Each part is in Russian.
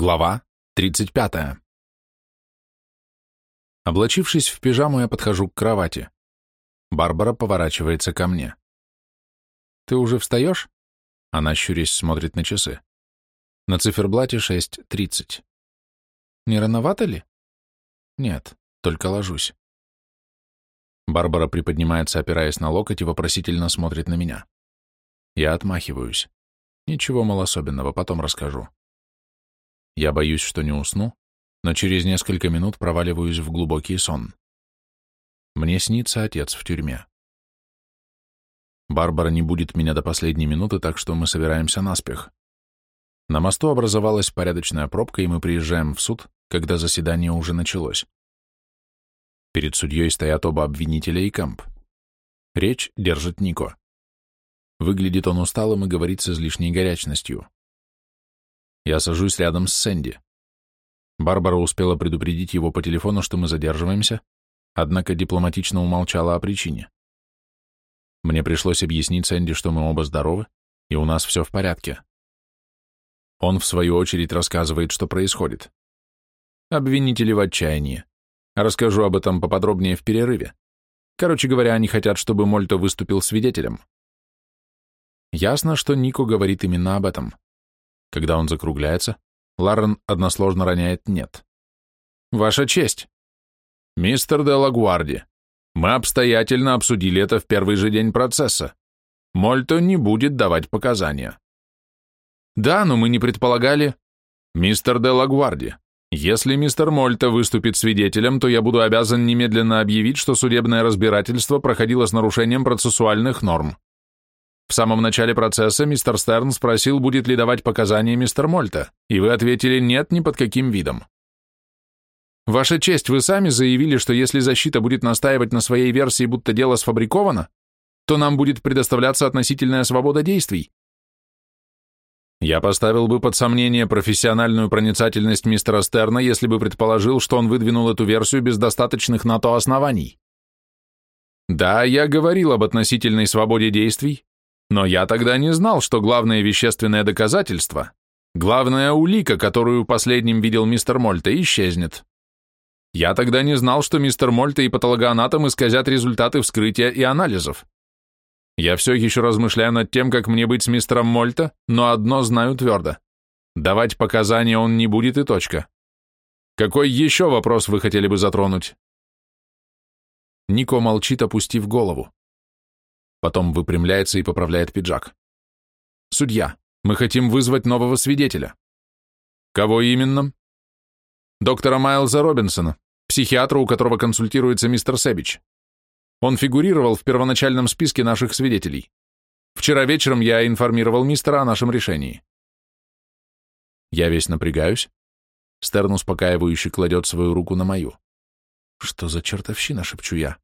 Глава 35. Облачившись в пижаму, я подхожу к кровати. Барбара поворачивается ко мне. «Ты уже встаешь?» Она, щурясь, смотрит на часы. На циферблате 6.30. «Не рановато ли?» «Нет, только ложусь». Барбара приподнимается, опираясь на локоть, и вопросительно смотрит на меня. Я отмахиваюсь. Ничего, мол, особенного, потом расскажу. Я боюсь, что не усну, но через несколько минут проваливаюсь в глубокий сон. Мне снится отец в тюрьме. Барбара не будет меня до последней минуты, так что мы собираемся наспех. На мосту образовалась порядочная пробка, и мы приезжаем в суд, когда заседание уже началось. Перед судьей стоят оба обвинителя и Камп. Речь держит Нико. Выглядит он усталым и говорит с излишней горячностью. Я сажусь рядом с Сэнди. Барбара успела предупредить его по телефону, что мы задерживаемся, однако дипломатично умолчала о причине. Мне пришлось объяснить Сэнди, что мы оба здоровы, и у нас все в порядке. Он, в свою очередь, рассказывает, что происходит. Обвинители в отчаянии. Расскажу об этом поподробнее в перерыве. Короче говоря, они хотят, чтобы Мольто выступил свидетелем. Ясно, что Нико говорит именно об этом. Когда он закругляется, Ларрен односложно роняет «нет». «Ваша честь!» «Мистер де Лагуарди, мы обстоятельно обсудили это в первый же день процесса. Мольто не будет давать показания». «Да, но мы не предполагали...» «Мистер де Лагуарди, если мистер Мольто выступит свидетелем, то я буду обязан немедленно объявить, что судебное разбирательство проходило с нарушением процессуальных норм. В самом начале процесса мистер Стерн спросил, будет ли давать показания мистер Мольта, и вы ответили «нет» ни под каким видом. Ваша честь, вы сами заявили, что если защита будет настаивать на своей версии, будто дело сфабриковано, то нам будет предоставляться относительная свобода действий. Я поставил бы под сомнение профессиональную проницательность мистера Стерна, если бы предположил, что он выдвинул эту версию без достаточных на то оснований. Да, я говорил об относительной свободе действий, но я тогда не знал, что главное вещественное доказательство, главная улика, которую последним видел мистер Мольта, исчезнет. Я тогда не знал, что мистер Мольта и патологоанатом исказят результаты вскрытия и анализов. Я все еще размышляю над тем, как мне быть с мистером Мольта, но одно знаю твердо. Давать показания он не будет и точка. Какой еще вопрос вы хотели бы затронуть? Нико молчит, опустив голову. Потом выпрямляется и поправляет пиджак. «Судья, мы хотим вызвать нового свидетеля». «Кого именно?» «Доктора Майлза Робинсона, психиатра, у которого консультируется мистер Себич. Он фигурировал в первоначальном списке наших свидетелей. Вчера вечером я информировал мистера о нашем решении». Я весь напрягаюсь. Стерн успокаивающе кладет свою руку на мою. «Что за чертовщина?» — шепчу я.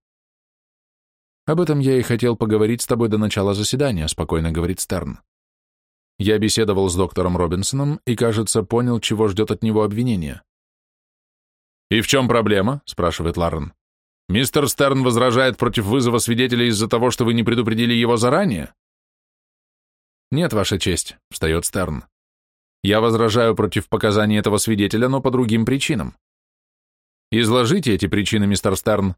«Об этом я и хотел поговорить с тобой до начала заседания», — спокойно говорит Стерн. Я беседовал с доктором Робинсоном и, кажется, понял, чего ждет от него обвинение. «И в чем проблема?» — спрашивает Ларрен. «Мистер Стерн возражает против вызова свидетеля из-за того, что вы не предупредили его заранее?» «Нет, Ваша честь», — встает Стерн. «Я возражаю против показаний этого свидетеля, но по другим причинам». «Изложите эти причины, мистер Стерн».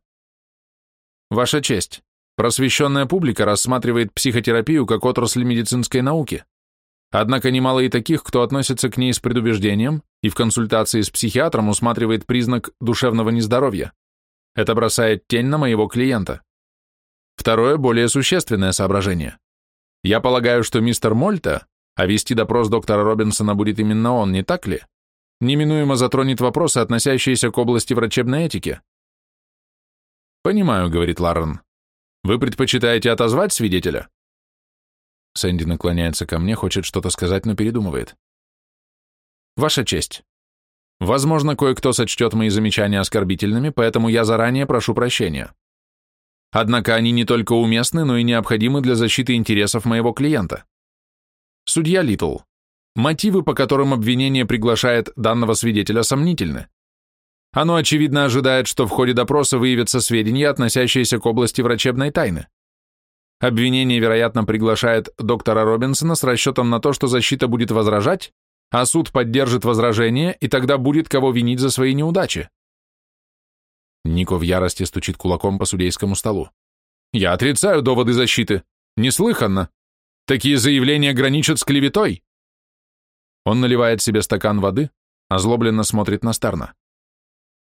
«Ваша честь, Просвещенная публика рассматривает психотерапию как отрасль медицинской науки. Однако немало и таких, кто относится к ней с предубеждением и в консультации с психиатром усматривает признак душевного нездоровья. Это бросает тень на моего клиента. Второе, более существенное соображение. Я полагаю, что мистер Мольта, а вести допрос доктора Робинсона будет именно он, не так ли, неминуемо затронет вопросы, относящиеся к области врачебной этики. «Понимаю», — говорит Ларрен. Вы предпочитаете отозвать свидетеля? Сэнди наклоняется ко мне, хочет что-то сказать, но передумывает. Ваша честь. Возможно, кое-кто сочтет мои замечания оскорбительными, поэтому я заранее прошу прощения. Однако они не только уместны, но и необходимы для защиты интересов моего клиента. Судья Литл, мотивы, по которым обвинение приглашает данного свидетеля, сомнительны. Оно, очевидно, ожидает, что в ходе допроса выявятся сведения, относящиеся к области врачебной тайны. Обвинение, вероятно, приглашает доктора Робинсона с расчетом на то, что защита будет возражать, а суд поддержит возражение, и тогда будет кого винить за свои неудачи. Нико в ярости стучит кулаком по судейскому столу. «Я отрицаю доводы защиты. Неслыханно. Такие заявления граничат с клеветой». Он наливает себе стакан воды, озлобленно смотрит на Стерна.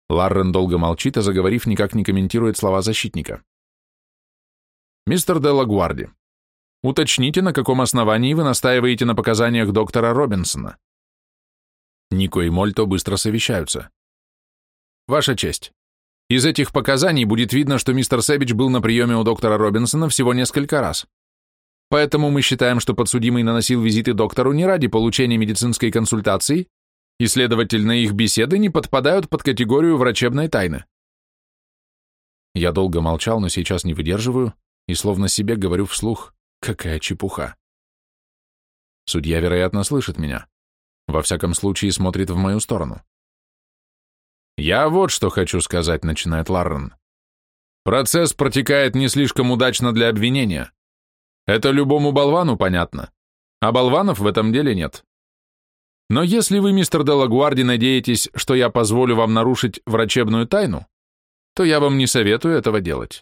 Ларрен долго молчит, а заговорив, никак не комментирует слова защитника. «Мистер Делла Гуарди, уточните, на каком основании вы настаиваете на показаниях доктора Робинсона?» Нико и Мольто быстро совещаются. «Ваша честь, из этих показаний будет видно, что мистер Сэбидж был на приеме у доктора Робинсона всего несколько раз. Поэтому мы считаем, что подсудимый наносил визиты доктору не ради получения медицинской консультации, и, следовательно, их беседы не подпадают под категорию врачебной тайны. Я долго молчал, но сейчас не выдерживаю и словно себе говорю вслух, какая чепуха. Судья, вероятно, слышит меня. Во всяком случае, смотрит в мою сторону. «Я вот что хочу сказать», — начинает Ларрен. «Процесс протекает не слишком удачно для обвинения. Это любому болвану понятно, а болванов в этом деле нет. Но если вы, мистер Делагуарди, надеетесь, что я позволю вам нарушить врачебную тайну, то я вам не советую этого делать.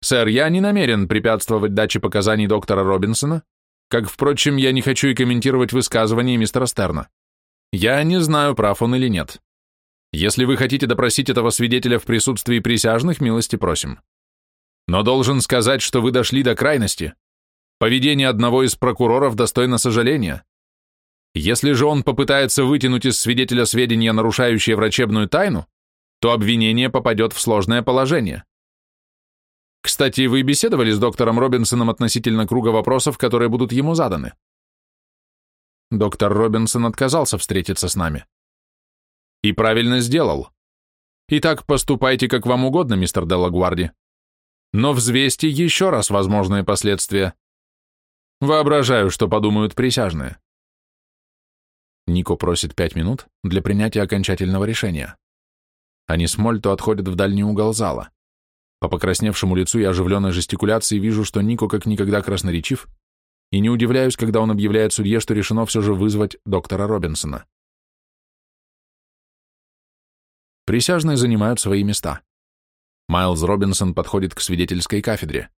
Сэр, я не намерен препятствовать даче показаний доктора Робинсона, как, впрочем, я не хочу и комментировать высказывания мистера Стерна. Я не знаю, прав он или нет. Если вы хотите допросить этого свидетеля в присутствии присяжных, милости просим. Но должен сказать, что вы дошли до крайности. Поведение одного из прокуроров достойно сожаления. Если же он попытается вытянуть из свидетеля сведения, нарушающие врачебную тайну, то обвинение попадет в сложное положение. Кстати, вы беседовали с доктором Робинсоном относительно круга вопросов, которые будут ему заданы? Доктор Робинсон отказался встретиться с нами. И правильно сделал. Итак, поступайте как вам угодно, мистер Делагуарди. Но взвесьте еще раз возможные последствия. Воображаю, что подумают присяжные. Нико просит пять минут для принятия окончательного решения. Они с Мольто отходят в дальний угол зала. По покрасневшему лицу и оживленной жестикуляции вижу, что Нико как никогда красноречив, и не удивляюсь, когда он объявляет судье, что решено все же вызвать доктора Робинсона. Присяжные занимают свои места. Майлз Робинсон подходит к свидетельской кафедре.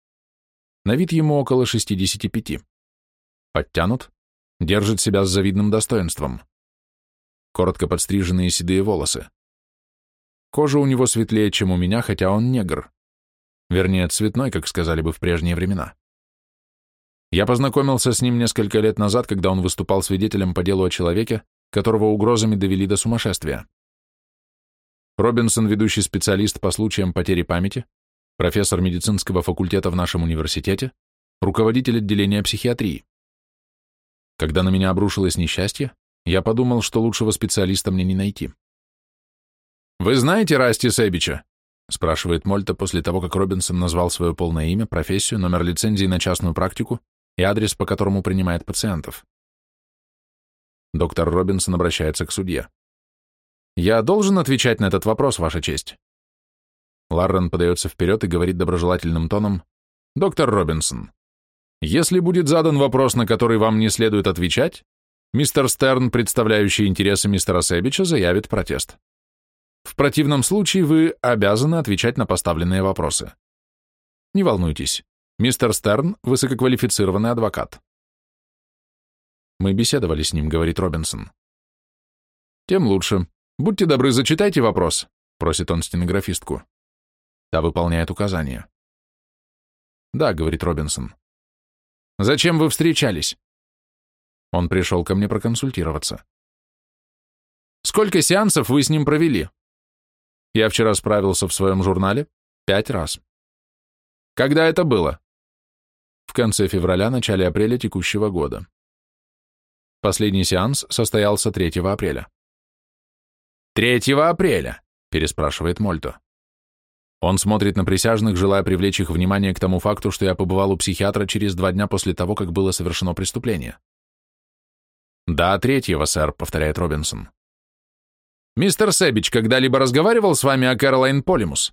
На вид ему около 65. Подтянут, держит себя с завидным достоинством. Коротко подстриженные седые волосы. Кожа у него светлее, чем у меня, хотя он негр. Вернее, цветной, как сказали бы в прежние времена. Я познакомился с ним несколько лет назад, когда он выступал свидетелем по делу о человеке, которого угрозами довели до сумасшествия. Робинсон – ведущий специалист по случаям потери памяти, профессор медицинского факультета в нашем университете, руководитель отделения психиатрии. Когда на меня обрушилось несчастье, я подумал, что лучшего специалиста мне не найти. «Вы знаете Расти Себича?» – спрашивает Мольта после того, как Робинсон назвал свое полное имя, профессию, номер лицензии на частную практику и адрес, по которому принимает пациентов. Доктор Робинсон обращается к судье. Я должен отвечать на этот вопрос, Ваша честь. Ларрен подается вперед и говорит доброжелательным тоном, «Доктор Робинсон, если будет задан вопрос, на который вам не следует отвечать, мистер Стерн, представляющий интересы мистера Себича, заявит протест. В противном случае вы обязаны отвечать на поставленные вопросы. Не волнуйтесь, мистер Стерн – высококвалифицированный адвокат. Мы беседовали с ним, говорит Робинсон. Тем лучше. «Будьте добры, зачитайте вопрос», — просит он стенографистку. Та выполняет указания. «Да», — говорит Робинсон. «Зачем вы встречались?» Он пришел ко мне проконсультироваться. «Сколько сеансов вы с ним провели?» Я вчера справился в своем журнале пять раз. Когда это было? В конце февраля, начале апреля текущего года. Последний сеанс состоялся 3 апреля. «Третьего апреля», — переспрашивает Мольто. Он смотрит на присяжных, желая привлечь их внимание к тому факту, что я побывал у психиатра через два дня после того, как было совершено преступление. «Да, третьего, сэр», — повторяет Робинсон. «Мистер Сэбич когда-либо разговаривал с вами о Кэролайн Полимус?»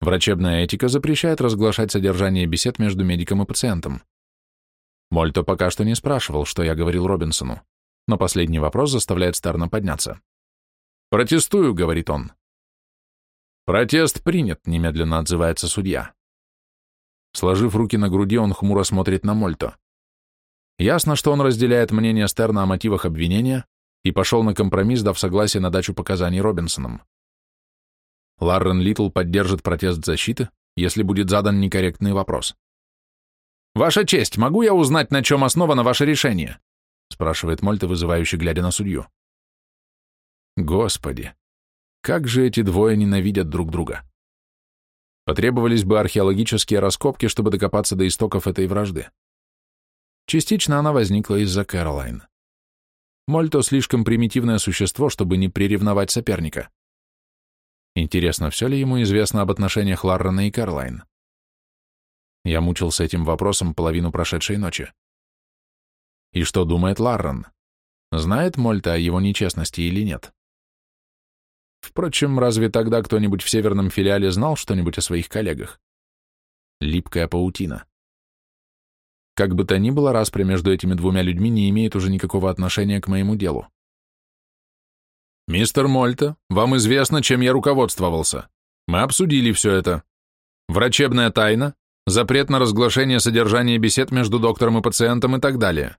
Врачебная этика запрещает разглашать содержание бесед между медиком и пациентом. Мольто пока что не спрашивал, что я говорил Робинсону. но последний вопрос заставляет Стерна подняться. «Протестую», — говорит он. «Протест принят», — немедленно отзывается судья. Сложив руки на груди, он хмуро смотрит на Мольто. Ясно, что он разделяет мнение Стерна о мотивах обвинения и пошел на компромисс, дав согласие на дачу показаний Робинсоном. Ларрен Литл поддержит протест защиты, если будет задан некорректный вопрос. «Ваша честь, могу я узнать, на чем основано ваше решение?» спрашивает Мольта, вызывающе глядя на судью. Господи, как же эти двое ненавидят друг друга. Потребовались бы археологические раскопки, чтобы докопаться до истоков этой вражды. Частично она возникла из-за Кэролайн. Мольто слишком примитивное существо, чтобы не приревновать соперника. Интересно, все ли ему известно об отношениях Ларрена и Кэролайн? Я мучился этим вопросом половину прошедшей ночи. И что думает Ларрен? Знает Мольта о его нечестности или нет? Впрочем, разве тогда кто-нибудь в северном филиале знал что-нибудь о своих коллегах? Липкая паутина. Как бы то ни было, распря между этими двумя людьми не имеет уже никакого отношения к моему делу. «Мистер Мольта, вам известно, чем я руководствовался. Мы обсудили все это. Врачебная тайна, запрет на разглашение содержания бесед между доктором и пациентом и так далее.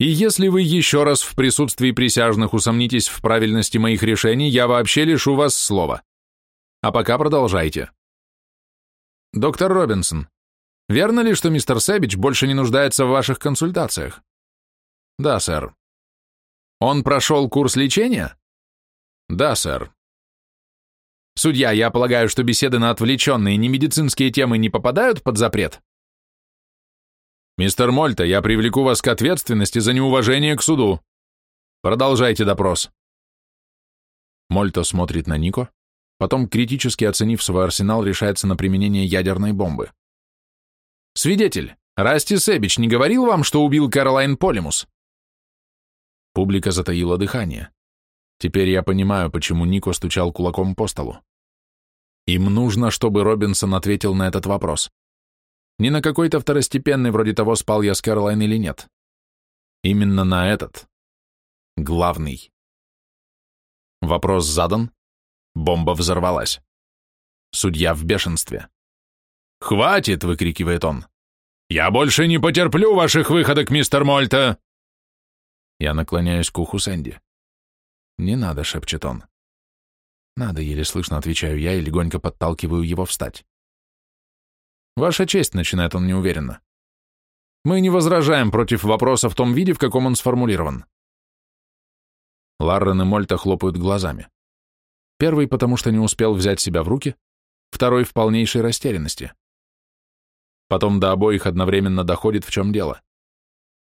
И если вы еще раз в присутствии присяжных усомнитесь в правильности моих решений, я вообще лишу вас слова. А пока продолжайте. Доктор Робинсон, верно ли, что мистер Сэбич больше не нуждается в ваших консультациях? Да, сэр. Он прошел курс лечения? Да, сэр. Судья, я полагаю, что беседы на отвлеченные немедицинские темы не попадают под запрет? «Мистер Мольта, я привлеку вас к ответственности за неуважение к суду. Продолжайте допрос». Мольто смотрит на Нико, потом, критически оценив свой арсенал, решается на применение ядерной бомбы. «Свидетель, Расти Себич не говорил вам, что убил Каролайн Полимус?» Публика затаила дыхание. Теперь я понимаю, почему Нико стучал кулаком по столу. Им нужно, чтобы Робинсон ответил на этот вопрос. Не на какой-то второстепенный, вроде того, спал я с Кэролайн или нет. Именно на этот. Главный. Вопрос задан. Бомба взорвалась. Судья в бешенстве. «Хватит!» — выкрикивает он. «Я больше не потерплю ваших выходок, мистер Мольта!» Я наклоняюсь к уху Сэнди. «Не надо», — шепчет он. «Надо», — еле слышно отвечаю я и легонько подталкиваю его встать. «Ваша честь», — начинает он неуверенно. «Мы не возражаем против вопроса в том виде, в каком он сформулирован». Ларрен и Мольта хлопают глазами. Первый, потому что не успел взять себя в руки, второй в полнейшей растерянности. Потом до обоих одновременно доходит, в чем дело.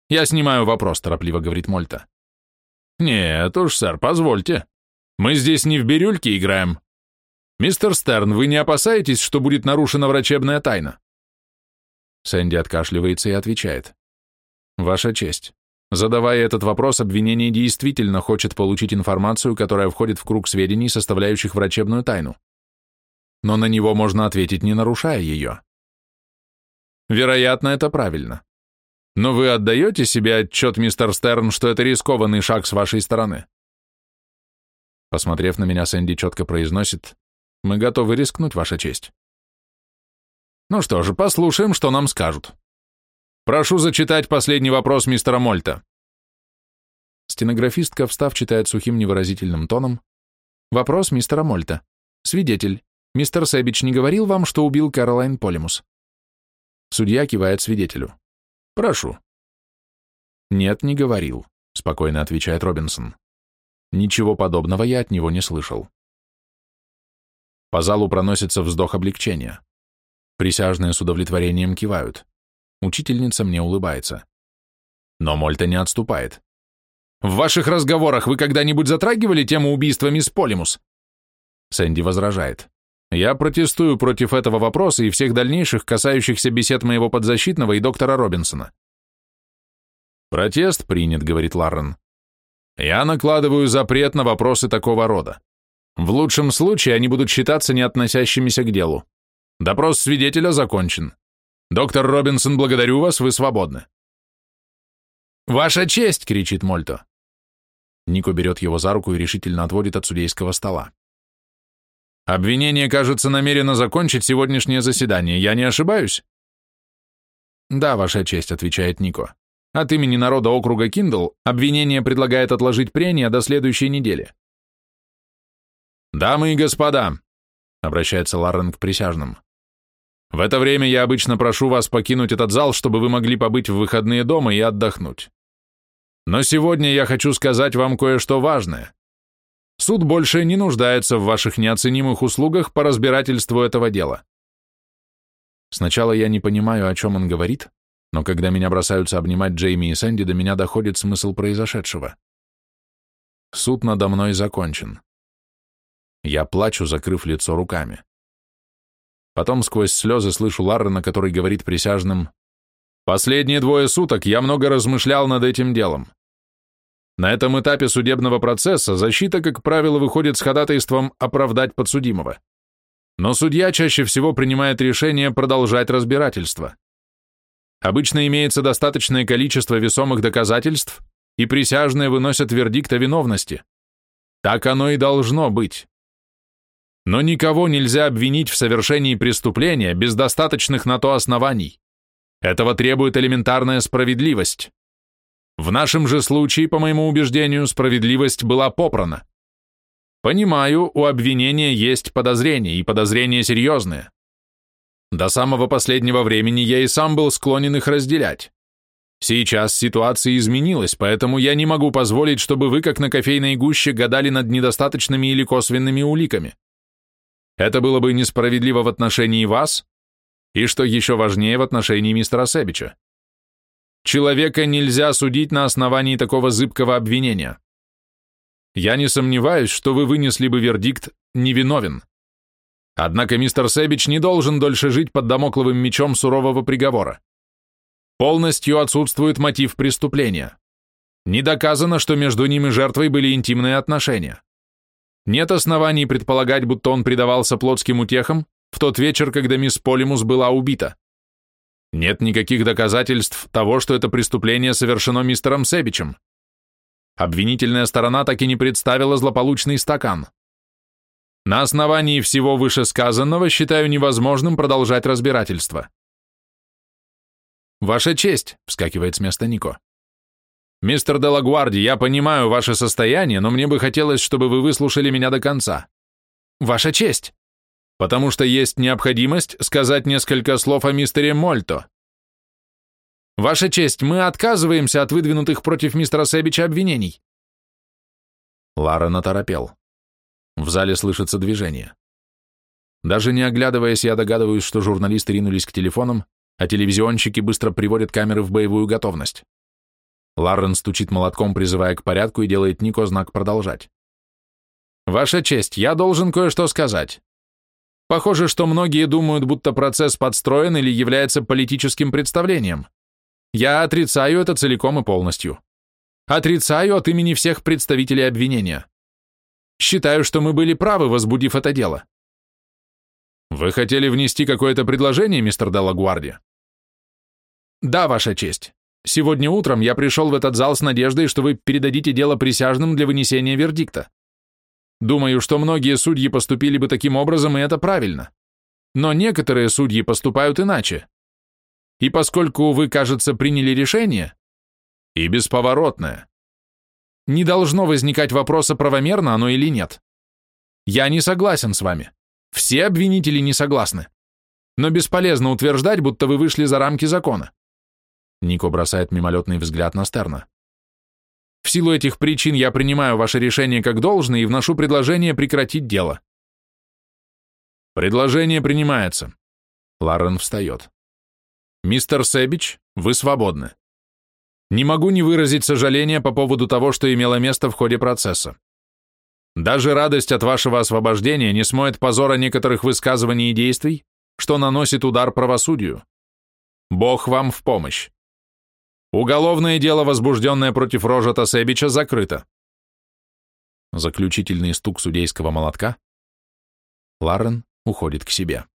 «Я снимаю вопрос», — торопливо говорит Мольта. «Нет уж, сэр, позвольте. Мы здесь не в бирюльке играем. «Мистер Стерн, вы не опасаетесь, что будет нарушена врачебная тайна?» Сэнди откашливается и отвечает. «Ваша честь, задавая этот вопрос, обвинение действительно хочет получить информацию, которая входит в круг сведений, составляющих врачебную тайну. Но на него можно ответить, не нарушая ее. Вероятно, это правильно. Но вы отдаете себе отчет, мистер Стерн, что это рискованный шаг с вашей стороны?» Посмотрев на меня, Сэнди четко произносит мы готовы рискнуть, Ваша честь. Ну что же, послушаем, что нам скажут. Прошу зачитать последний вопрос мистера Мольта. Стенографистка, встав, читает сухим невыразительным тоном. Вопрос мистера Мольта. Свидетель. Мистер Сэбич не говорил вам, что убил Кэролайн Полимус? Судья кивает свидетелю. Прошу. Нет, не говорил, спокойно отвечает Робинсон. Ничего подобного я от него не слышал. По залу проносится вздох облегчения. Присяжные с удовлетворением кивают. Учительница мне улыбается. Но Мольта не отступает. «В ваших разговорах вы когда-нибудь затрагивали тему убийства мисс Полимус?» Сэнди возражает. «Я протестую против этого вопроса и всех дальнейших, касающихся бесед моего подзащитного и доктора Робинсона». «Протест принят», — говорит Ларрен. «Я накладываю запрет на вопросы такого рода. В лучшем случае они будут считаться не относящимися к делу. Допрос свидетеля закончен. Доктор Робинсон, благодарю вас, вы свободны. «Ваша честь!» — кричит Мольто. Нико берет его за руку и решительно отводит от судейского стола. «Обвинение, кажется, намерено закончить сегодняшнее заседание. Я не ошибаюсь?» «Да, Ваша честь», — отвечает Нико. «От имени народа округа Киндл обвинение предлагает отложить прения до следующей недели». «Дамы и господа», — обращается Ларрен к присяжным, «в это время я обычно прошу вас покинуть этот зал, чтобы вы могли побыть в выходные дома и отдохнуть. Но сегодня я хочу сказать вам кое-что важное. Суд больше не нуждается в ваших неоценимых услугах по разбирательству этого дела. Сначала я не понимаю, о чем он говорит, но когда меня бросаются обнимать Джейми и Сэнди, до меня доходит смысл произошедшего. Суд надо мной закончен. Я плачу, закрыв лицо руками. Потом сквозь слезы слышу Ларрена, который говорит присяжным, «Последние двое суток я много размышлял над этим делом. На этом этапе судебного процесса защита, как правило, выходит с ходатайством оправдать подсудимого. Но судья чаще всего принимает решение продолжать разбирательство. Обычно имеется достаточное количество весомых доказательств, и присяжные выносят вердикт о виновности. Так оно и должно быть. Но никого нельзя обвинить в совершении преступления без достаточных на то оснований. Этого требует элементарная справедливость. В нашем же случае, по моему убеждению, справедливость была попрана. Понимаю, у обвинения есть подозрения, и подозрения серьезные. До самого последнего времени я и сам был склонен их разделять. Сейчас ситуация изменилась, поэтому я не могу позволить, чтобы вы, как на кофейной гуще, гадали над недостаточными или косвенными уликами. Это было бы несправедливо в отношении вас, и, что еще важнее, в отношении мистера Себича. Человека нельзя судить на основании такого зыбкого обвинения. Я не сомневаюсь, что вы вынесли бы вердикт «невиновен». Однако мистер Сэбич не должен дольше жить под домокловым мечом сурового приговора. Полностью отсутствует мотив преступления. Не доказано, что между ним и жертвой были интимные отношения. Нет оснований предполагать, будто он предавался плотским утехам в тот вечер, когда мисс Полимус была убита. Нет никаких доказательств того, что это преступление совершено мистером Себичем. Обвинительная сторона так и не представила злополучный стакан. На основании всего вышесказанного считаю невозможным продолжать разбирательство. «Ваша честь», — вскакивает с места Нико. «Мистер Делагуарди, я понимаю ваше состояние, но мне бы хотелось, чтобы вы выслушали меня до конца. Ваша честь!» потому что есть необходимость сказать несколько слов о мистере Мольто. Ваша честь, мы отказываемся от выдвинутых против мистера Себича обвинений. Лара наторопел. В зале слышится движение. Даже не оглядываясь, я догадываюсь, что журналисты ринулись к телефонам, а телевизионщики быстро приводят камеры в боевую готовность. Ларрен стучит молотком, призывая к порядку, и делает Нико знак «Продолжать». «Ваша честь, я должен кое-что сказать. Похоже, что многие думают, будто процесс подстроен или является политическим представлением. Я отрицаю это целиком и полностью. Отрицаю от имени всех представителей обвинения. Считаю, что мы были правы, возбудив это дело. Вы хотели внести какое-то предложение, мистер Делагуарди? Да, Ваша честь. Сегодня утром я пришел в этот зал с надеждой, что вы передадите дело присяжным для вынесения вердикта. Думаю, что многие судьи поступили бы таким образом, и это правильно. Но некоторые судьи поступают иначе. И поскольку вы, кажется, приняли решение, и бесповоротное, не должно возникать вопроса, правомерно оно или нет. Я не согласен с вами. Все обвинители не согласны. Но бесполезно утверждать, будто вы вышли за рамки закона. Нико бросает мимолетный взгляд на Стерна. В силу этих причин я принимаю ваше решение как должное и вношу предложение прекратить дело. Предложение принимается. Ларрен встает. Мистер Себич, вы свободны. Не могу не выразить сожаления по поводу того, что имело место в ходе процесса. Даже радость от вашего освобождения не смоет позора некоторых высказываний и действий, что наносит удар правосудию. Бог вам в помощь. Уголовное дело, возбужденное против Рожата Себича, закрыто. Заключительный стук судейского молотка. Ларрен уходит к себе.